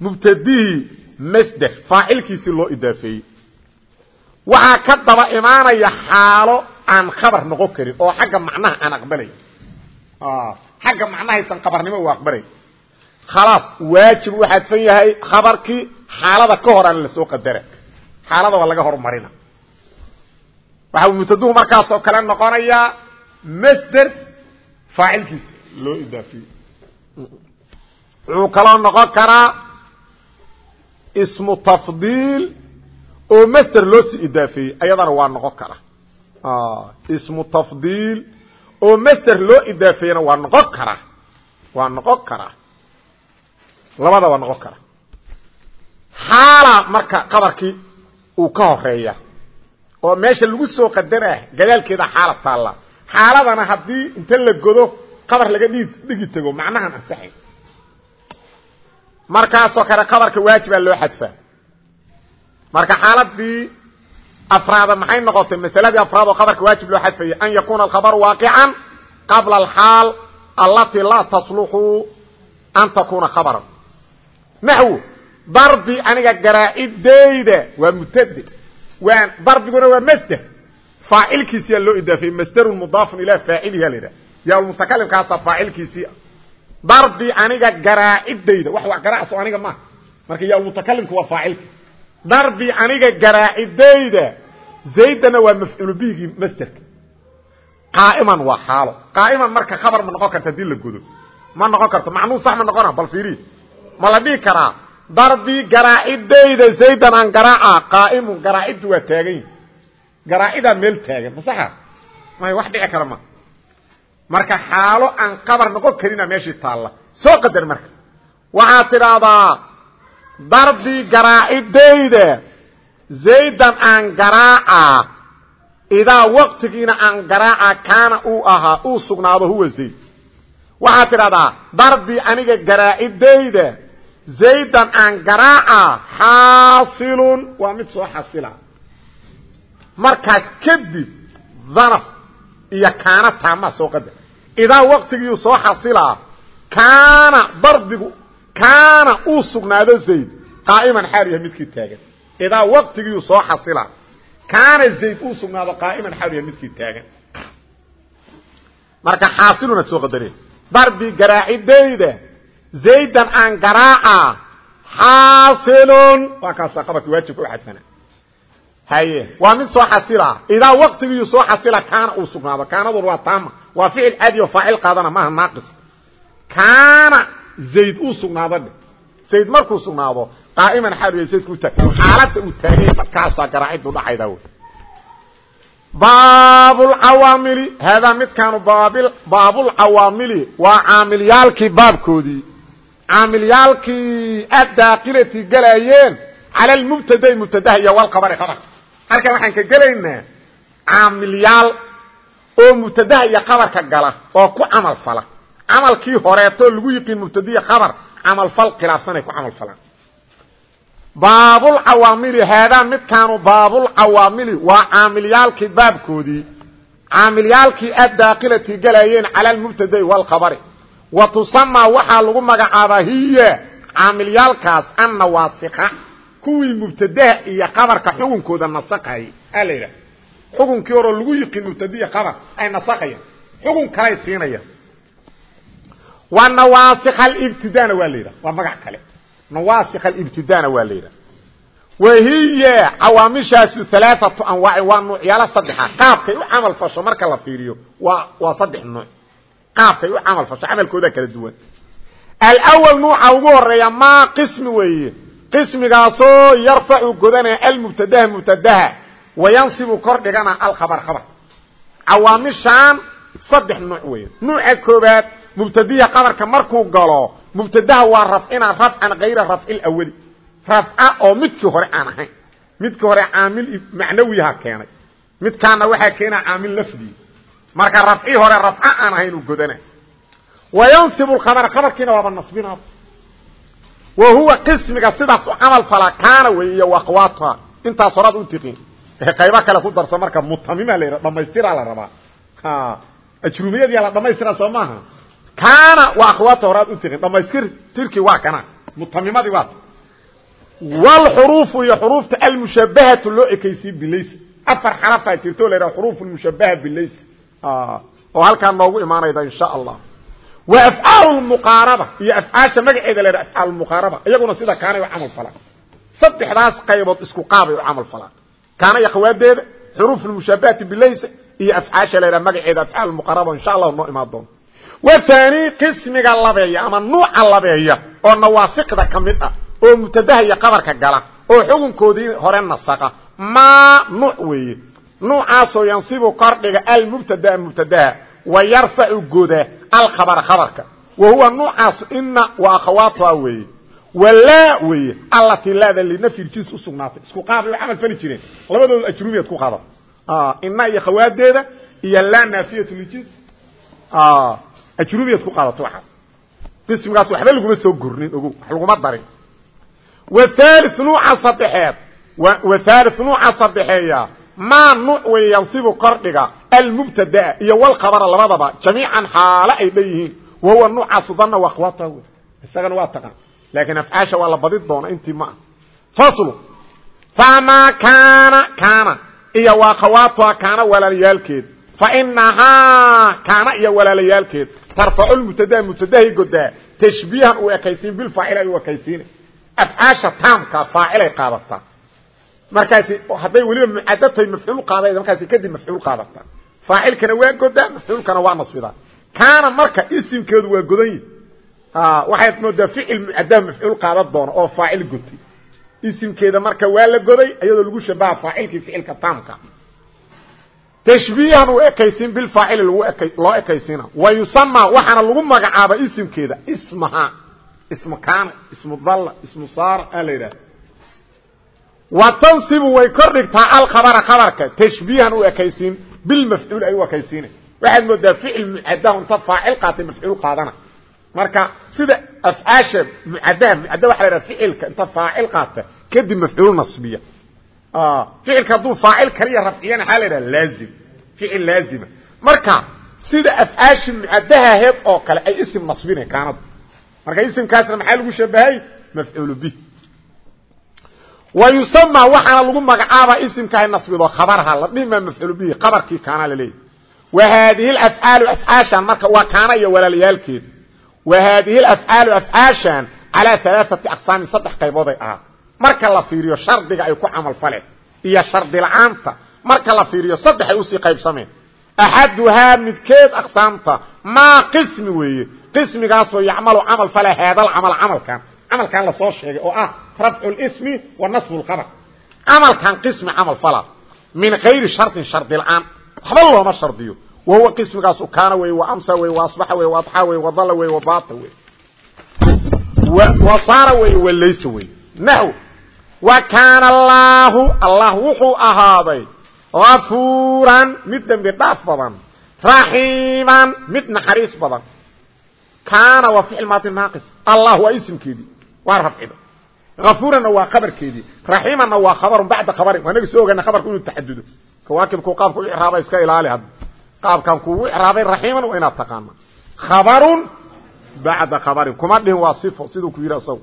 mubtadihii masder faacilkiisii loo idaafeeyey. Waxaa ka daba imaanaya xaalo aan khabar noqon karin oo xagga macnaha aan aqbalay. Xagga macnahaysan khabarnimo u aqbalay. Khalaas waajib u xadfan yahay khabarkii xaalada ka aan la soo qadara xaalada waa laga hormarina. Waxa mubtaduhu markaasoo kale noqonayaa masder faacilkiisa. Loo idaafeeyey wuxuu kaloo noqon karaa ismu tafdiil oo masder loo sii idaafeeyey ayadana waa noqon kara ismu tafdiil oo masder loo idaafeeyena waa noqon karaa. Waa noqon karaa. Labada waa noqon kara xaala marka qabarkii uu ka horreeya oo meesha lagu soo qadarah gadaalkeeda xaala taalla. Xaaladana haddii inta la godo qabar laga dhigi dhigi tego macnahan ansaxay. Markaasoo kale khabarka waajibaa loo xadfaa. Marka xaaladii afraada maxay noqotay? Masaladii afraad oo khabarka waajib loo xadfaya an yakuna alkhabaru waaqican qabla alxaal allatii laa tasluxu an takuna khabaran. Naxwo darbi aniga garaacidayda waa mubtade waa darbiguna waa masder faacilkiisiyaa loo idaafeeyey masderun mudaafun ilaa faaciliha la yidhaha yaalmutakalimkaasa faacilkiisii darbi aniga garaacidayda wax wax garacso aniga maaha marka yaalmutakalimku waa faacilka darbi aniga garaacidayda zaydana waa mafcuul bihigii masderka qaaiman waa xaalo. Qaaiman marka khabar ma noqon karta haddii la godo. Ma noqon karto macnuu sax ma noqona bal fiiri ma la dhihi karaa darbi garaacidayda zaydan aan garaaca qaaimun garaaciddu waa taagan yihi garaacidaa meel taagan masaxa may wax dhici kara ma. Marka xaalo aan qabar noqon karina meeshii taalla. Soo qadar marka. Waxaad tidhaahdaa darbi garaacidayda zaydan aan garaaca idaa waqtigiina aan garaaca kaana uu ahaa uu sugnaado huwa zayd. Waxaad tidhahdaa darbi aniga garaacidayda zaydan aan garaaca xaasilun waa mid soo xasila markaas kadib danaf iyo kaana taamaa soo qadar idaa waqtigiiu soo xasilaa kaana darbigu kaana uu sugnaado zayd qaa'iman xaal yahay midkii taagan idaa waqtigiiu soo xasilaa kaana zayd uu sugnaado qaa'iman xaal yahay midkii taagan marka xaasiluna soo qadare darbi garaacidayda zaydan aan garaaca xaasilun waa kaasa qabarki waajibka u xadfana haye waa mid soo xasila idaa waqtigiiu soo xasila kaana uu sugnaado kaanadun waa taama waa ficil caadi o faacil qaadana maaha naaqis kaana zayd uu sugnaado dhe zayd markuu sugnaado qaa'iman xaal zaydku u taag xaaladda uu taagay markaasaa garaaciddu dhacayda wy baabulcawaamili haadaa midkaanu baabulcawaamili waa caamilyaalkii baabkoodii caamilyaalkii addaakilati galayeen cala almubtadai mubtadaha iyo walkhabari khabarka halkan waxaan ka gelaynaa caamilyaal oo mubtadaha iyo khabarka gala oo ku camal fala. Camalkii horeeto lagu yiqiin mubtadiya khabar camalfal khilaafsanay ku camal falaan baabulcawaamili haadaa midkaanu baabulcawaamili waa caamilyaalkii baabkoodii. Caamilyaalkii addaakilati galayeen cala almubtadai walkhabari wa tusamaa waxaa lagu magacaabaa hiya caamilyaalkaas annawaasika kuwii mubtadaha iyo qabarka xukunkooda nasakayay aa la yidhaha xukunkii horeo lagu yiqiin mubtadiya qabar ay nasakayaan xukun kalay siinayaan. Wa nawaasik alibtidana waa la yidhaha waa magac kale. Nawaasik alibtidana waa la yidhaha wa hiya cawaamishaasu alaaatu anwaacin waa nuucyaalo saddexa qaabkay u camal fasho marka la fiiriyo waa waa saddex nuuc qaabkay u camal fasho camalkooda kala duwan. Alawal nuuca ugu horreeya maa qismi weeye? Qismigaasoo yarfacu godanaya almubtadaha mubtadaha wayansibu kor dhigana alkhabar khabar. Cawaamishaan saddex nuuc weeye. Nuuca koobaad mubtadiya qabarka markuu galo mubtadaha waa rafcina rafcan kayra rafci lawali rafca oo midkii hore aan ahayn. Midkii hore caamil macnawiha keenay. Midkaana waxaa keena caamil lafdi marka rafcii hore rafca aan ahayn uu godana wayansibu khabara khabarkiina waaba nasbinaada wa huwa qismiga sidaas u camal fala kaana wey iyo aqwaatuha. Intaas horaad u tiqin qaybo kale ku darso marka mutamima la dhamaystiraa la rabaa. Ajrumiyadiyaa la dhamaystira soo maaha. Kaana waa akhwaata horaad u tiqin dhamaystir tirkii waa kana. Mutamimadii waa. Wlxuruufu iyo xuruufta almushabahatu loo ekaysiye bilays afar xarafaa jirto la yidhaha xuruuf mushabaha bilays oo halkaa noogu imaanayda insha allah wa afcaal muqaaraba iyo afcaasha magaceeda yidhaha afcaal muqaaraba iyaguna sida kaanay u camal falaan saddexdaas qaybood isku qaabay u camal falaan kaana iyo khawaadeeda xuruuf mushabahati bilays iyo afcaasha yidhaha magaceeda afcaal muqaaraba insha allah noo imaan doono wathani qismiga labeeya ama nuuca labeeya oo nawaasikda ka mid ah oo mubtadaha iyo qabarka gala oo xukunkoodii hore nasaqa maa nuuc weeye nuucaasoo yansibu kordhiga almubtadaa mubtadaha wa yarfacu goda alkhabara khabarka. Wa huwa nuucaasu ina wa akhawaatuha weeye. Walaa weeye allatii laada linafyi jins usugnaatay isku qaabay o camal fali jireen labadooda ajrumiyaad ku qaada ina iyo khawaadeeda iyo laa naafiyatu lijins ajrumiyaad ku qaadato waxaas qismigaas waxba laguma soo gurnin ogo wax laguma darin. Whaali nuuca sadexeed whaali nuuca sadexeeya maa nuuc wey yansibu kordhiga almubtadaa iyo walkhabara labadaba jamiican xaale ay dhan yihiin. Wahuwa nuucaasu danna waa khwaata wey isagana waa taqaan. Laakiin afcaasha waa la badi doona intii ma ah. Faslu famaa kaana kaana iyo waa khawaatuha kaana walaalayaalkeed fainahaa kaana iyo walaalayaalkeed tarfacu mubtadaa mubtadahay godaa tashbiihan uu ekaysiin bilfaacil ay u ekaysiina afcaasha taamka faacilay qaadataa markaasi hadday weliba mucadad tahay mafcuul qaadayda markaasi kadib mafcuul qaadataa faacilkana waa godaa mafcuulkana waa nasbidaa kaana marka isimkeedu waa godan yihi waxaad moodaa ficil mucadaha mafcuul qaadan doono oo faacil gotay isimkeeda marka waa la goday iyadoo lagu shabaha faacilkii ficilka taamka. Tashbiihan u ekaysiin bilfaacili loo ekaysiina. Wa yusama waxaana lagu magacaaba isimkeeda ismaha. Ismu kaana ismu dalla ismu saara aa la yidhaha wa tansibu way kor dhigtaa alkhabara khabarka. Tashbiihan u ekaysiin. Bilmafcuul ay u ekaysiina waxaad moodaa ficil mucadaha inta faacil qaatay mafcuul qaadana. Marka sida afcaasha mucadaha mucada waxa la yidhaha ficilka inta faacil qaata kadib mafcuul nasbiya. Ficilka hadduu faacil kaliya rafciyana waxaa la yidhaha laazim. Ficil laazima marka sida afcaashi mucadaha aheed oo kale ay isim nasbina kaanada marka isimkaasna maxaa lagu shabahay mafcuul bih wa yusama waxaana lagu magacaabaa isimkahay nasbido khabarha la dhihima mafcuul bihi qabarkii kaana laleeyahy wa haadihi afcaalu afcaashan marka waa kaana iyo walaalayaalkeed wa haadihi afcaalu afcaashan calaa alaaati aqsaami saddex qaybooday ahaa marka la fiiriyo shardiga ay ku camal faleen iyo shardi la'aanta marka la fiiriyo saddexay u sii qaybsameen axaduhaa midkeed aqsaamta maa qismi weeye qismigaasoo yacmalu camal fale haadal camal camalkan camalkan la soo sheegay oo ah rafcu lismi wa nasbu lqabar camalkan qismi camal fala min kayri shardin shardi la'aan. Waxba looma shardiyo. Wahuwa qismigaasu kaana wey wa amsa wey wa asbaxa wey wa adxaa wey wa dalla wey wa baata wey wa saara wey wa laysa wey naxw. Wa kaana allaahu allah wuxuu ahaaday afuuran mid dembi dhaaf badan raxiiman mid naxariis badan. Kaana waa ficil maadi naaqis. Allah waa isimkeedii waa rafcida afuuranna waa khabarkeedii. Raxiimanna waa khabarun bacda khabarin. Waa naga soo ogana khabarku inuu taxadudo kawaakibku qaabka u iraaba iska ilaali had qaabkan kugu iraabay raxiiman waa inaad taqaana khabarun bacda khabarin. Kuma dhihin waa sifo siduu ku yidhi isagu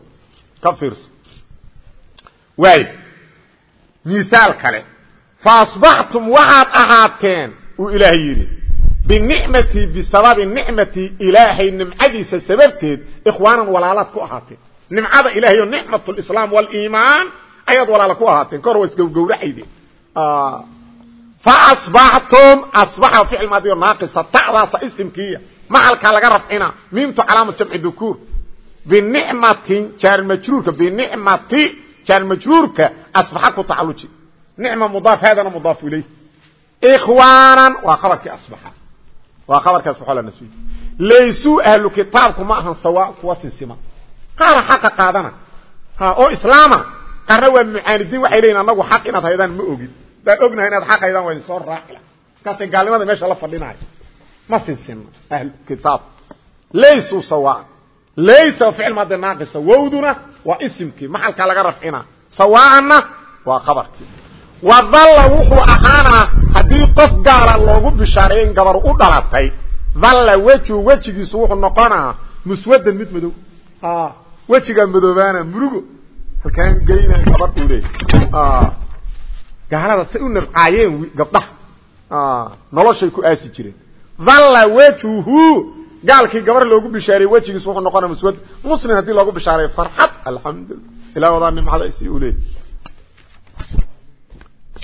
ka fiirso. Waay misaal kale. Faasbaxtum waxaad ahaateen uu ilaahay yidhi binicmatii bisababi nicmatii ilaahay nimcadiisa sababteed ikhwaanan walaalaad ku ahaateen nimcada ilahay o nicmat lislaam waliimaan ayaad walaala ku ahaateen. Kahor waa isgowgowraxaydeen faasbaxtum asbaxa ficil maadiyo naaqisa ta'daasa isimkiiya. Maxalkaa laga rafcina miimtu calaamad jamci dukuur. Binicmatin jaar majruurka binicmati jaar majruurka asbaxa ku tacaluji nicma mudaaf haadana mudaaf ilayh. Ikhwaanan waa khabarkii asbaxa. Waa khabarkii asbaxo la nasbiy laysuu ahlu kitaabku ma ahan sawa kuwa sinsima qaara xaqa qaadana. Oo islaama qaarna waa mucaanidiin waxay leeyiin anagu xaq inaad haydaan ma ogin. Daan ognahay inaad xaq haydaan waa idin soo raaci lah markaasay gaalnimada meesha la fadhinaayo ma sinsina ahlu kitaab. Laysuu sawaan. Laysa ficil maadi naaqisa. Wowduna waa isimkii maxalkaa laga rafcina. Sawaanna waa khabarkii. Wadalla wuxuu ahaanaa haddii qof gaala loogu bishaareeyo in gabar u dhalatay dalla weju wejigiisu wuxuu noqonaa muswadan mid madow wejigaa madoobaana murugo halkaan geyna gabadh uu leey gaalada say u nabcaayeen gabdhaha noloshay ku aasi jireen. Dalla wejuhu gaalkii gabar loogu bishaareeye wejigiisu wuxuu noqonaa muswad muslim haddii loogu bishaareeyo farxad alxamdulillah. Ilah wadaa nimcada isi u leey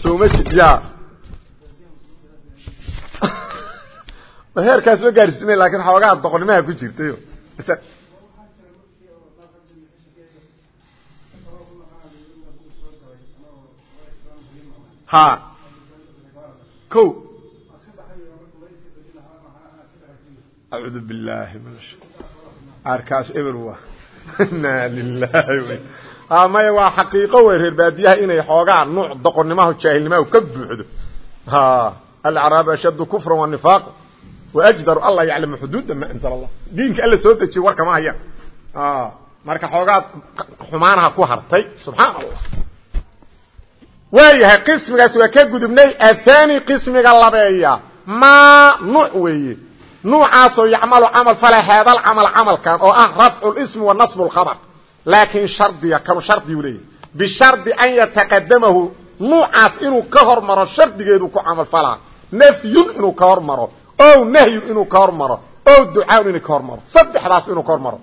soma ya heerkaas ma [LAUGHS] gaarsiina laakiin xoogaa doqonimaha ku jirtayo ha. Ko acuudu billahi min arkaas eber [LAUGHS] wa ina lilahi ha maya waa xaqiiqo wey reer baadiyaha inay xoogaa nuuc doqonnimaha jaahilnimaha ka buuxdo. Ha. Alacraabu ashaddu kufra wa nifaaqa waajdaru alla yaclamu xuduuda ma anzala allah. Diinka alla soo dejiye war kama hayaan marka xoogaad xumaanaha ku hartay subxaan allah waayahay qismigaasi waa ka gudubnay athani qismiga labeeya. Ma nuuc weeye. Nuucaasoo yacmalu camal fala haadal camal camalkan oo ah rafcu lismi wa nasbu lkhabar laakiin shardiga kanu shardigu leeyahy bishardi an yataqadamahu nuucaas inuu ka hormaro shardigeedu ku camal falaa nafyun inuu ka hormaro o nahyun inuu ka hormaro o ducaaun inuu ka hormaro. Saddexdaas inuu ka hormaro.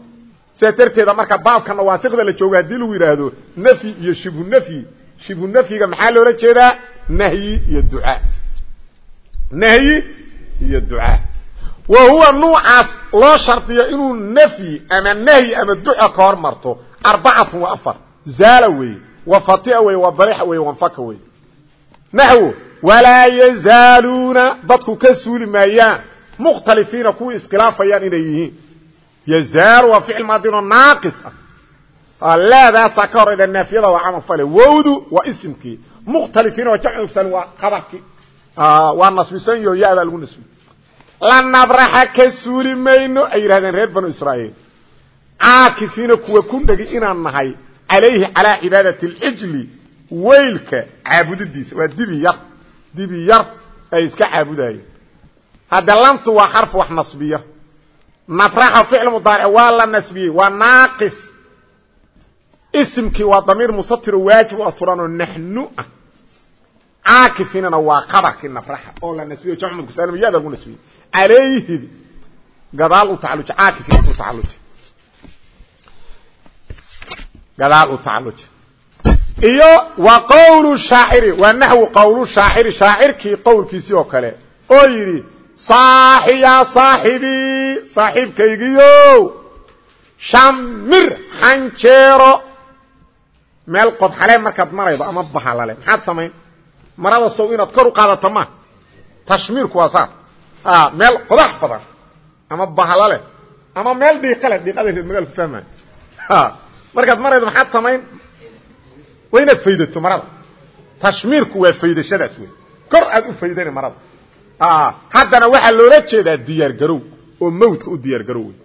Sidaa darteeda marka baabka nawaasikda la joogo haddii lagu yidhaahdo nafyi iyo shibhu nafyi shibhu nafyiga maxaa loola jeedaa? Nahyi iyo ducaa nahyi iyo ducaa wa huwa nuucaas loo shardiyo inuu nafyi ama nahyi ama duca ka hor marto. Arbacatun wa afar. Zaala weeye. Wa fatia weye wa barixa weye wanfaka weye naxwo walaa yazaaluuna dadku ka suuli maayaan mukhtalifiina kuwii iskhilaafayaan inay yihiin. Waa ficil leedaasaa ka horayda naafiyada waa camal fale wowdu waa isimkii mukhtalifiina waa jamcsan waa qabarkii waa nasbisan yo ya-daa lagu nasbiy lanabraxa ka suuli mayno ay yidhahdeen reer banu israa'iil. Caakifiina kuwa ku dhegi inaan nahay calayhi calaa cibaadati اlcijli weylka caabudidiisa. Waa dibi yar dibi yar ay iska caabudayeen hadda lantu waa xarf wax nasbiya. Nabraxa ficl mudaaric waa la nasbiyey waa naaqis isimkii waa damiir musatiro waajib u asturan oo naxnu ah. Caakifinana waa qabarkii nabraxa oo la nasbiyo jamcmad kusalm yada lagu nasbiyey calayhi gadaal u tacaluji caakifin u tacaluji gadaal u tacaluji iyo wa qowlu shaaciri waa naxwu qowlu shaaciri shaacirkii qowlkiisii oo kale oo yidhi saaxi yaa saaxibii saaxiibkaygiyo shamir xanjeero meel qodxalee markaad maraydo ama bahalale maxaad samayn? Marada sow inaad kor u qaadato ma. Tashmiirku waa saa meel qodax badan ama bahalale ama meel dhiiqale dhiiqada magaal ku fahmay markaad maraydo maxaad samayn? Waa inaad faydato marada. Tashmiirku waa faydashadaas wey kor aad u faydani marada. Haddana waxaa loola jeedaa diyaar garow oo mawdka u diyaar garow wey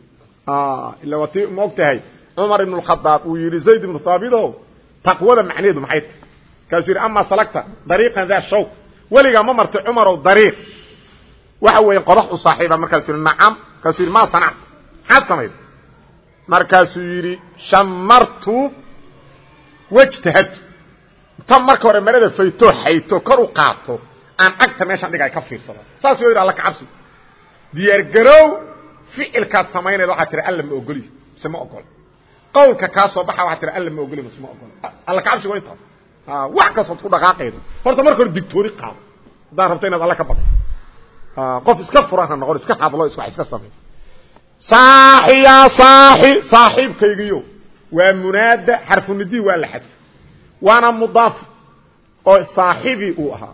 ila waa ti ma og tahay cumar ibn اkhadaab uu yihi zayd ibnu haabito taqwada macnaheedu maxay tahay? Kaasuu yidhi ama salagta dariiqan daa shawk weligaa ma martay cumarow dariiq. Waxa weeye qodax u saaxiiba markaasuu yidhi nacam. Markaasuu yidhi ma sanacta maxaad samayd. Markaasuu yidhi shamartu wajtahadtu. Ta marka hore marada fayto xayto kor u qaato aan agta meeshaan dhigay ka fiirsado. Saas u yidhi alla ka cabsi. Diyaar garow ficilkaad samaynayda waxaa tira alla ma ogoliy mise ma ogolo qawlka kaa soo baxa waxaa tira alla ma ogoliy mise ma ogolo alla ka cabsiga waa intaas wax kastood ku dhaqaaqaydo. Horta marka hore digtooni qaado. Haddaad rabto inaad alla ka baqo qof iska furan ha noqon iska hadlo is wax iska samey saaxi yaa saaxi saaxiibkaygiyo. Waa munaada xarfunidii waa la xadfo waana mudaaf oo saaxibii uu ahaa.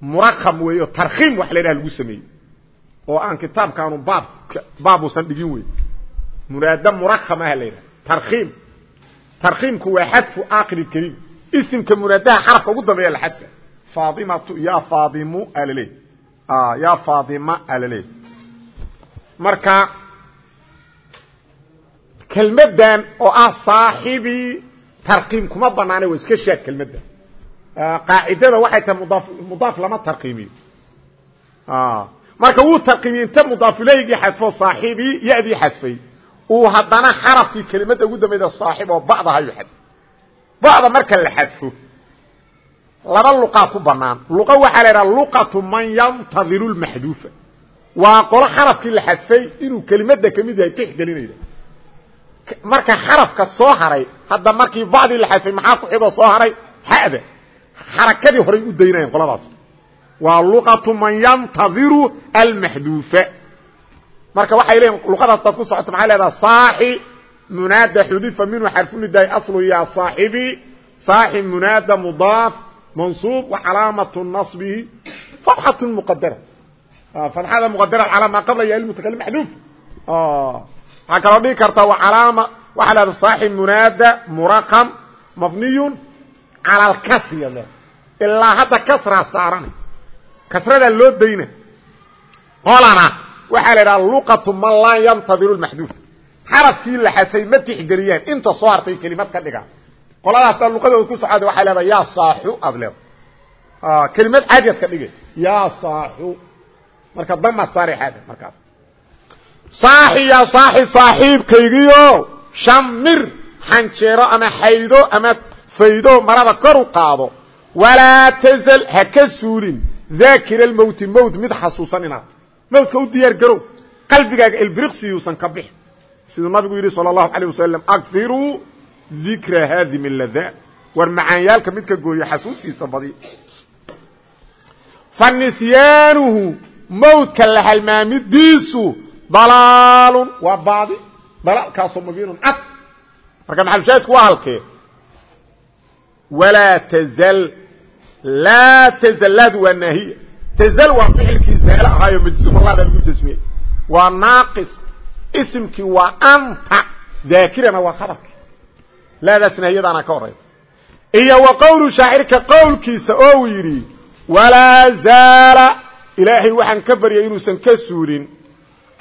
Murakam weeyo tarkhiim wax la yidhaha lagu sameeyey. Oo aan kitaabkaanu baab baabuusan dhigin wey munaada murakam ah la yidhaha tarkhiim. Tarkhiimku waa xadfu aakiri kariim isimka munaadaha xarafka ugu dambeeya la xadfa faadimatu ya faadimu alaleey ya faadima alaleey marka kelmaddan oo ah saaxibii tarkiim kuma banaana waa iska shaad kelmadda qaacidada waxay tahay mudaaf mudaaf lama tarkiimiyo marka wuu tarkiimiye inta mudaafuleygii xadfo saaxibii yadii xadfay uu haddana xarafkii kelimadda ugu dambeyda saaxib oo ba'da hayuu xadfay ba'da marka la xadfo. Laba luqaa ku banaan luqa waxaa la idhaha luqatu man yantadiru lmaxduufa waa qolo xarafkii la xadfay inuu kelimadda ka mid yahay tixgelinayda marka xarafka soo haray hadda markii bacdii la xadfay maxaa ku xigoo soo haray? Hada. Xarakadii horay u daynayan qoladaas. Waa luqatu man yantadiru almaxduufa marka waxay leeyiin luqadaas daad ku socoto maxay leedaha saaxi munaada xudifa minhu xarfunidaay aslu ya saaxibi. Saaxi munaada mudaaf mansuub wa calaamatu naصbihi fatxatu muqadara fatxada muqadara calaa maa qabla ya mutakalim maxduuf. Waxaa kaloo dhigi kartaa walaama waxaa lahada saaxib munaada muraqam mabniyun cala alkasri le ilaa hadda kasraa saaran kasradaa loo dayna. Qolana waxaa la idhaha luqatu man laa yantadiru lmaxduuf xarafkii la xadfay ma tixgeliyaan inta soo hartay kelimad ka dhiga. Qoladaastaa luqadooda ku socda waxay leedahay yaa saaxu aad leeda kelimad caadiad ka dhigay. Yaa saaxu. Marka damaad saare xaada markaas. Saaxi yaa saaxi saaxiibkaygiyo shamir xanjeero ama xaydo ama faydo marada kor u qaado. Walaa tazal ha ka suulin. Daakira almowti mowt mid xasuusan inaad mawdka u diyaar garow qalbigaaga ilbiriqsi yuusan ka bixin. Siduu nabigu yidhi sala allahu calayh wasalam akiruu dikra haadimi ladaat war macaanyaalka midka gooya xasuustiisa badiy fa nisyaanuhu la halmaamidiisu dalaalun waa baadi dalaalkaasoo mubiinun cad. Marka maxalshaahidku waa halkee? Walaa tazal laa tazal waa naahiya tazl waa ficilkii zaalo ahaayo majzuumalaada lagu jasmiyey waa naaqis. Isimkii waa anta. Daakirana waa khabarki laadaas naahiyadaana ka horaysa iyo wa qowlu shaacirka qowlkiisa oo uu yidhi walaa zaala. Ilaahay waxaan ka baryay inuusan ka suulin.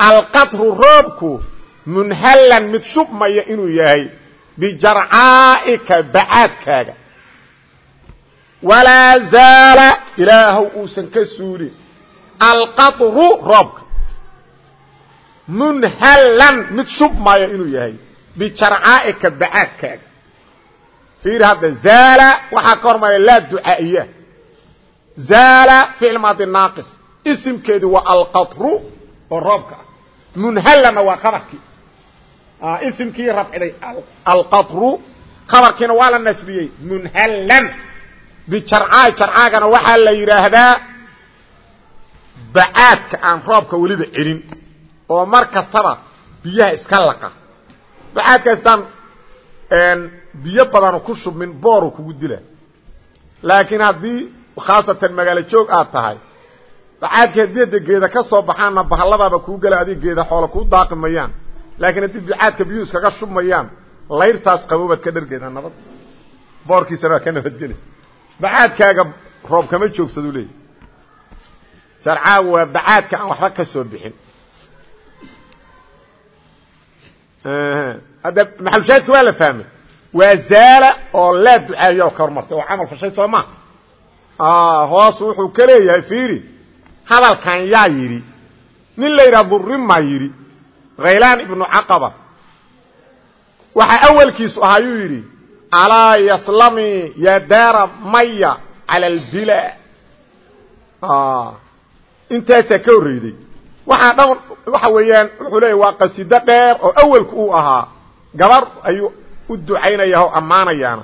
Alqatru roobku munhallan mid shubmaya inuu yahay bijarcaa'ika bacaadkaaga walaa zaala. Ilaahow uusan ka suulin. Alqatru roobka. Munhallan mid shubmaya inuu yahay. Bijarcaa'ika bacaadkaaga. Fiir hadda zaala waxaa ka hormaya laa ducaa'iya. Zaala ficil maadi naaqis. Isimkeedu waa alqatru oo roobka. Ah munhallanna waa qabarkii isimkii rafciday alqatru. Qabarkiina waa la nasbiyey. Munhallan bijarcaa jarcaagana waxaa la yidhaahdaa bacaadka aan roobka weliba celin oo mar kastaba biyaha iska laqa bacaadkaastaan biyo badanu ku shubmin booru kugu dila laakiin haddii khaasatan magaalo joog aad tahay bacaadka haddii geeda ka soo baxaanna bahalladaaba kuu gela adig geeda xoola kuu daaqi laakiin haddii bacaadka biyuhu iskaga shubmayaan layrtaas qaboobaad ka dhargeeda nabad boorkiisana waa ka nabadgeli bacaadkaaga roob kama joogsadu leeyahy sharcaagu waa bacaadka aan waxba ka soo bixin. Hadda maxalushaadka waa la fahmay. Waa zaala oo laa ducaayo ka hormartay. Oo camal fashay soo ma. Hoos wuxuu ka leeyahay fiiri hadalkan yaa yidhi nin la yidhaha durrimaa yidhi khaylaan ibnu caqaba. Waxaa awalkiisu ahaayuu yidhi alaa yaslami ya daara maya cala albila intaasaa ka horreyday waxaa dhan waxa weeyaan wuxuu leeya waa qasido dheer oo awelku uu ahaa gabar ayuu u ducaynaya o ammaanayaana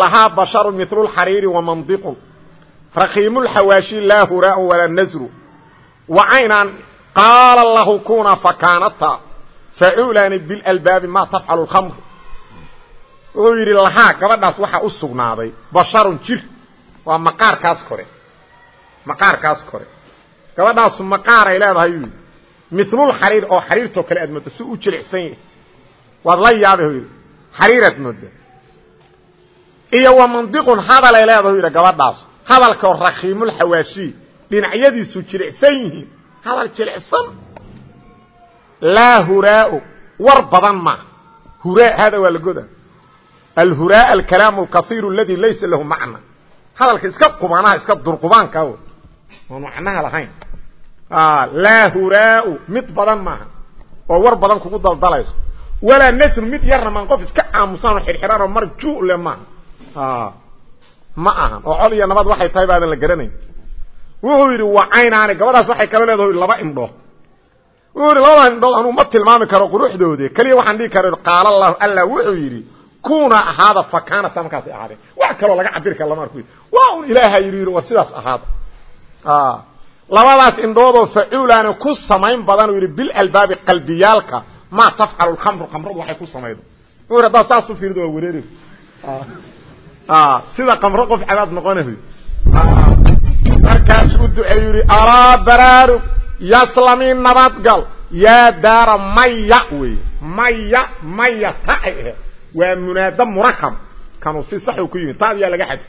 lahaa basharu milu lxariiri wamandiqun rakiimu lxawaashi laa huraau walaa nasru wacaynaan qaala lahu kuna fakaanata facuulaani bilalbaabi ma tafcalu lkhamru wuxuu yidhi lahaa gabadhaas waxaa u sugnaaday. Basharun jir. Waa maqaarkaas kore. Maqaarkaas kore. Gabadhaasu maqaaray leedahay yuu yidhi. Milulxariir oo xariirtoo kale aad mooda si u jilicsan yahay. Waad la yaabay yidhi. Xariiraad mooda iyo wa mandiqun hadalay leedahay yidhi gabadhaas. Hadalkaoo rakiimulxawaashi dhinacyadiisu jilicsan yihiin. Hadal jilicsan. Laa huraao war badan ma. Huraa hada waa la goda alhuraa alkalaamu alkaiiru aladi laysa lahu macna. Hadalka iska qubanaha iska durqubaanka oon macnaha lahayn? Laa huraau mid badan maaha. Oo war badan kugu daldalayso walaa nasru mid yarna maan qof iska aamusan oo xirxiran oo mar juule maaha ma ahan. Oo col iyo nabad waxay tahay baadan la garanayn. Wuxuu yidhi waa caynaani. Gabadhaas waxay kala leedahay laba indhood. Wuxuu yidhi labada indhood anuu ma tilmaami karo quruxdoodi keliya waxaan dhihi kara qaala allahu alla wuxuu yidhi kuna ahaada fakanata markaasay ahaadeen wax kaloo laga cabiri kara lama waa un ilaaha yidhi yidhi war sidaas ahaada. Labadaas indhoodoo facuulaani ku samayn badan uu yidhi bilalbaabi qalbiyaalka maa tafcalu lkamru kamradu waxay ku samaydo. Wuxuu yidhi haddaad saas u fiirido waa wareeri sida kamro qof cabaad noqonayo markaas u duceeyu yidhi alaa baraarug yaslami nabadgal yaa daara maya wey maya maya ta ay aheed waa munaada murakam kanuu si sax ku yimid. Taad yaa laga xadfi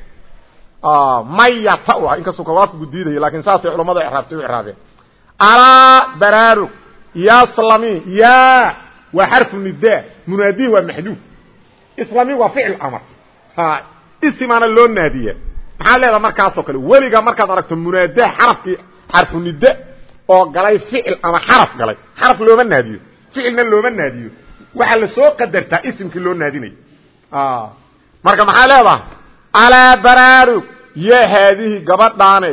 maya ta u ah. Inkastoo kawaafku diidayo laakiin saasay culamada raabtay u raabeen alaa baraarug yaslami ya waa xarfu nida munaadihi waa maxduuf islami waa ficil amar. Isimaana loo naadiya. Maxaa leedaha markaasoo kale weliga markaad aragto munaadaha xarafkii xarfu nida oo galay ficil ama xaraf galay. Xaraf looma naadiyo. Ficilna looma naadiyo waxaa la soo qadartaa isimkii loo naadinayo marka maxaa leedaha alaa baraarug ya haadihi gabadhaane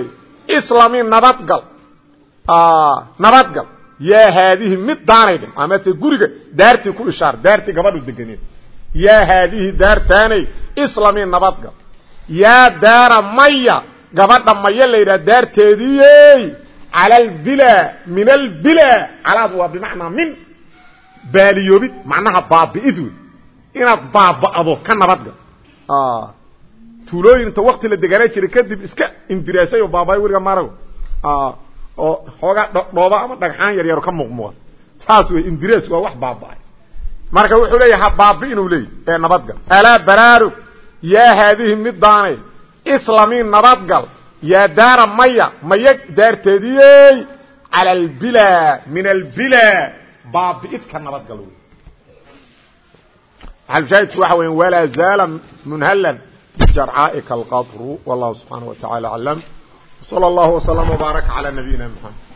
islami nabadgal. Nabadgal. Yaa haadihi mid daanay dhe amase guriga daartii ku ishaar daartii gabadhu deganeed yaa haadihi daartaanay islami nabadgal. Yaa daara maya gabadha maya la yidhaha daarteediiyey cala albila min albila calaadu waa bimacnaa min baaliyoobid macnaha baabi'id wey inaad baaba'do ka nabadgal tuulooyin inta wakti la deganaa jiray kadib iska indiraasay oo baabay weliga marago oo xoogaa dhooba ama dhagxaan yar yaro ka muuqmuuqa saas wey indiraas waa wax baaba'ay. Marka wuxuu leeyaha baabi inuu leeyahy ee nabadgal alaa baraarug yaa haadihi mid daanay islami nabadgal yaa daara maya maya daarteediyey cala albila min albila baabi'idka nabadgal wey maxalmushaahidku waxa weya walaa zaala munhalan bijarcaa'ika alqadru wallahu subxaana wa tacaala aclam. Wsala allahu wslama wbaaraka calaa nabiyina mxamed